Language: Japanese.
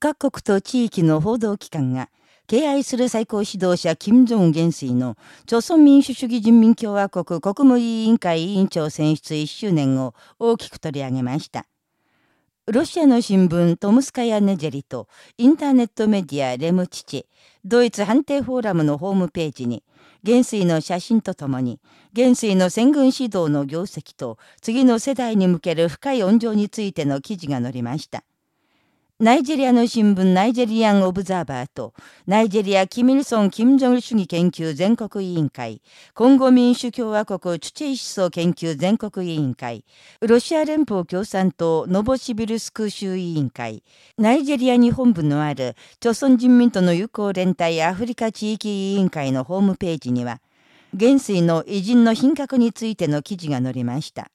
各国と地域の報道機関が、敬愛する最高指導者金正恩元帥の、朝鮮民主主義人民共和国国務委員会委員長選出1周年を大きく取り上げました。ロシアの新聞トムスカヤ・ネジェリとインターネットメディアレムチチ、ドイツ判定フォーラムのホームページに、元帥の写真とともに、元帥の戦軍指導の業績と次の世代に向ける深い恩情についての記事が載りました。ナイジェリアの新聞ナイジェリアン・オブザーバーと、ナイジェリア・キミルソン・キム・ジョン主義研究全国委員会、コンゴ民主共和国チュチェイ思想研究全国委員会、ロシア連邦共産党ノボシビルスク州委員会、ナイジェリアに本部のある、朝鮮人民との友好連帯アフリカ地域委員会のホームページには、元帥の偉人の品格についての記事が載りました。